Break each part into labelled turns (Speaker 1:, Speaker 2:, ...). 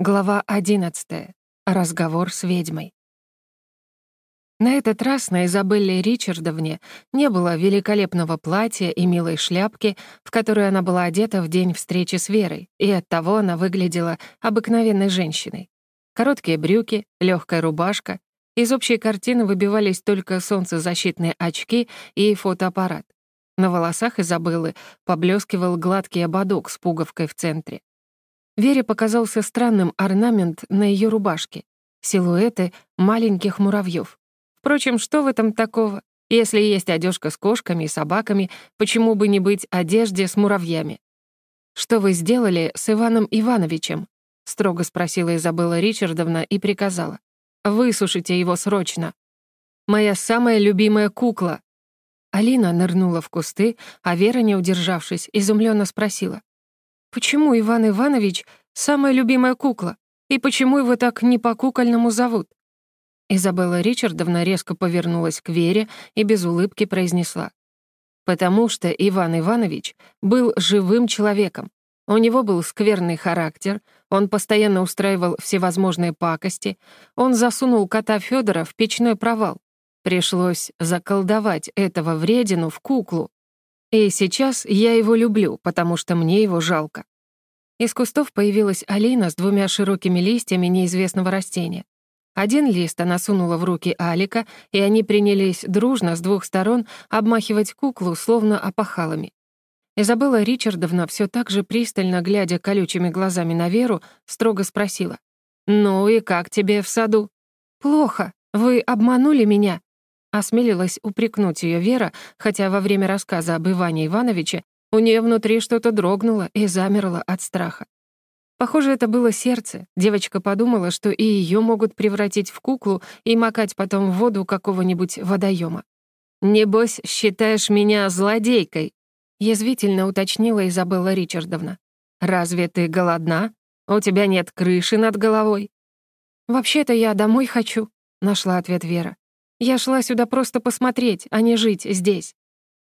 Speaker 1: Глава 11. Разговор с ведьмой. На этот раз на Изабелле Ричардовне не было великолепного платья и милой шляпки, в которую она была одета в день встречи с Верой, и оттого она выглядела обыкновенной женщиной. Короткие брюки, легкая рубашка. Из общей картины выбивались только солнцезащитные очки и фотоаппарат. На волосах Изабеллы поблескивал гладкий ободок с пуговкой в центре. Вере показался странным орнамент на ее рубашке. Силуэты маленьких муравьев. Впрочем, что в этом такого? Если есть одежка с кошками и собаками, почему бы не быть одежде с муравьями? «Что вы сделали с Иваном Ивановичем?» — строго спросила Изабелла Ричардовна и приказала. «Высушите его срочно. Моя самая любимая кукла». Алина нырнула в кусты, а Вера, не удержавшись, изумленно спросила. Почему Иван Иванович — самая любимая кукла? И почему его так не по-кукольному зовут? Изабелла Ричардовна резко повернулась к Вере и без улыбки произнесла. «Потому что Иван Иванович был живым человеком. У него был скверный характер, он постоянно устраивал всевозможные пакости, он засунул кота Федора в печной провал. Пришлось заколдовать этого вредину в куклу, и сейчас я его люблю, потому что мне его жалко. Из кустов появилась Алина с двумя широкими листьями неизвестного растения. Один лист она сунула в руки Алика, и они принялись дружно с двух сторон обмахивать куклу, словно опахалами. Изабелла Ричардовна, все так же пристально глядя колючими глазами на Веру, строго спросила. «Ну и как тебе в саду?» «Плохо. Вы обманули меня. Осмелилась упрекнуть ее Вера, хотя во время рассказа об Иване Ивановиче у нее внутри что-то дрогнуло и замерло от страха. Похоже, это было сердце. Девочка подумала, что и ее могут превратить в куклу и макать потом в воду какого-нибудь водоема. «Небось, считаешь меня злодейкой?» — язвительно уточнила Изабелла Ричардовна. «Разве ты голодна? У тебя нет крыши над головой?» «Вообще-то я домой хочу», — нашла ответ Вера. Я шла сюда просто посмотреть, а не жить здесь.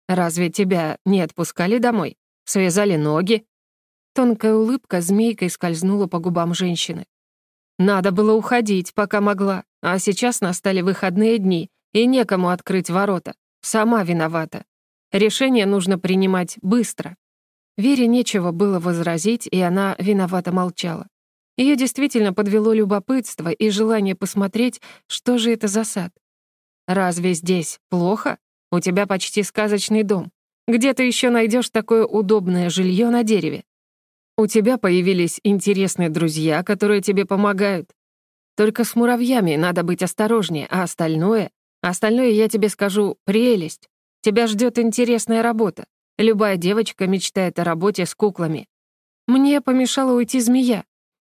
Speaker 1: Разве тебя не отпускали домой? Связали ноги?» Тонкая улыбка змейкой скользнула по губам женщины. «Надо было уходить, пока могла, а сейчас настали выходные дни, и некому открыть ворота. Сама виновата. Решение нужно принимать быстро». Вере нечего было возразить, и она виновато молчала. Ее действительно подвело любопытство и желание посмотреть, что же это за сад. Разве здесь плохо? У тебя почти сказочный дом. Где ты еще найдешь такое удобное жилье на дереве? У тебя появились интересные друзья, которые тебе помогают. Только с муравьями надо быть осторожнее, а остальное... Остальное, я тебе скажу, прелесть. Тебя ждет интересная работа. Любая девочка мечтает о работе с куклами. Мне помешала уйти змея,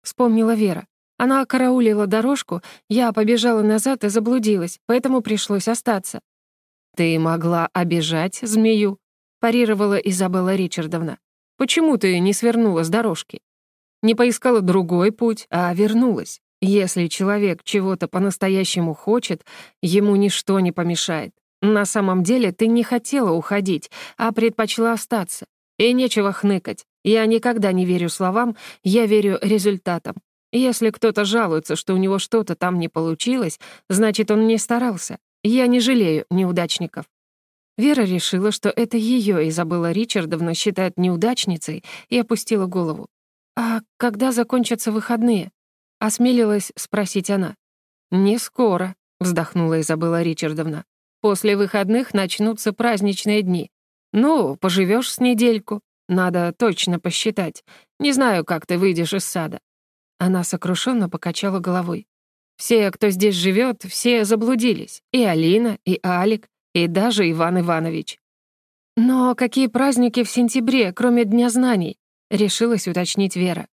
Speaker 1: вспомнила Вера. Она караулила дорожку, я побежала назад и заблудилась, поэтому пришлось остаться. «Ты могла обижать змею», — парировала Изабелла Ричардовна. «Почему ты не свернула с дорожки? Не поискала другой путь, а вернулась. Если человек чего-то по-настоящему хочет, ему ничто не помешает. На самом деле ты не хотела уходить, а предпочла остаться. И нечего хныкать. Я никогда не верю словам, я верю результатам. Если кто-то жалуется, что у него что-то там не получилось, значит, он не старался. Я не жалею неудачников. Вера решила, что это ее Изабелла Ричардовна считает неудачницей, и опустила голову. «А когда закончатся выходные?» — осмелилась спросить она. «Не скоро», — вздохнула Изабелла Ричардовна. «После выходных начнутся праздничные дни. Ну, поживешь с недельку. Надо точно посчитать. Не знаю, как ты выйдешь из сада. Она сокрушенно покачала головой. «Все, кто здесь живет, все заблудились. И Алина, и Алик, и даже Иван Иванович». «Но какие праздники в сентябре, кроме Дня знаний?» — решилась уточнить Вера.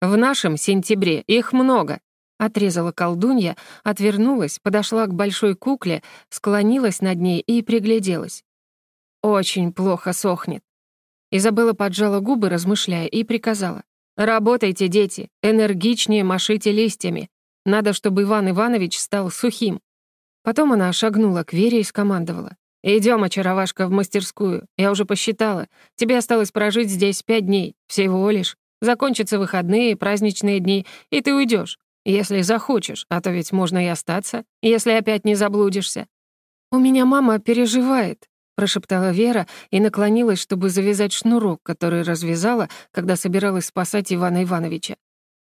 Speaker 1: «В нашем сентябре их много», — отрезала колдунья, отвернулась, подошла к большой кукле, склонилась над ней и пригляделась. «Очень плохо сохнет». Изабелла поджала губы, размышляя, и приказала. «Работайте, дети, энергичнее машите листьями. Надо, чтобы Иван Иванович стал сухим». Потом она шагнула к Вере и скомандовала. «Идём, очаровашка, в мастерскую. Я уже посчитала. Тебе осталось прожить здесь пять дней. Всего лишь. Закончатся выходные, праздничные дни, и ты уйдешь. Если захочешь, а то ведь можно и остаться, если опять не заблудишься. «У меня мама переживает», — прошептала Вера и наклонилась, чтобы завязать шнурок, который развязала, когда собиралась спасать Ивана Ивановича.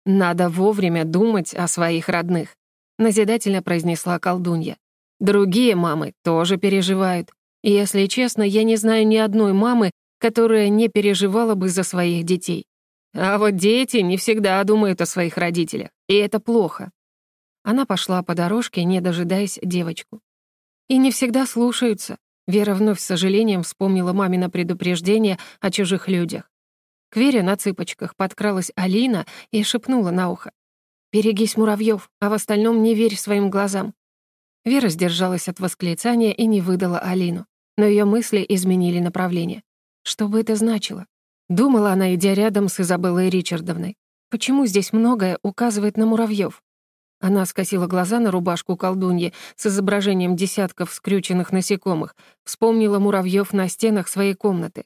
Speaker 1: «Надо вовремя думать о своих родных», — назидательно произнесла колдунья. «Другие мамы тоже переживают. И, если честно, я не знаю ни одной мамы, которая не переживала бы за своих детей. А вот дети не всегда думают о своих родителях, и это плохо». Она пошла по дорожке, не дожидаясь девочку. «И не всегда слушаются», — Вера вновь с сожалением вспомнила мамино предупреждение о чужих людях. К Вере на цыпочках подкралась Алина и шепнула на ухо. «Берегись муравьёв, а в остальном не верь своим глазам». Вера сдержалась от восклицания и не выдала Алину. Но её мысли изменили направление. Что бы это значило? Думала она, идя рядом с Изабеллой Ричардовной. Почему здесь многое указывает на муравьёв? Она скосила глаза на рубашку колдуньи с изображением десятков скрюченных насекомых, вспомнила муравьёв на стенах своей комнаты.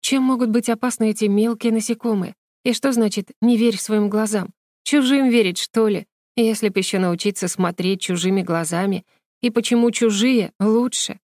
Speaker 1: Чем могут быть опасны эти мелкие насекомые? И что значит «не верь своим глазам»? Чужим верить, что ли? Если б еще научиться смотреть чужими глазами. И почему чужие лучше?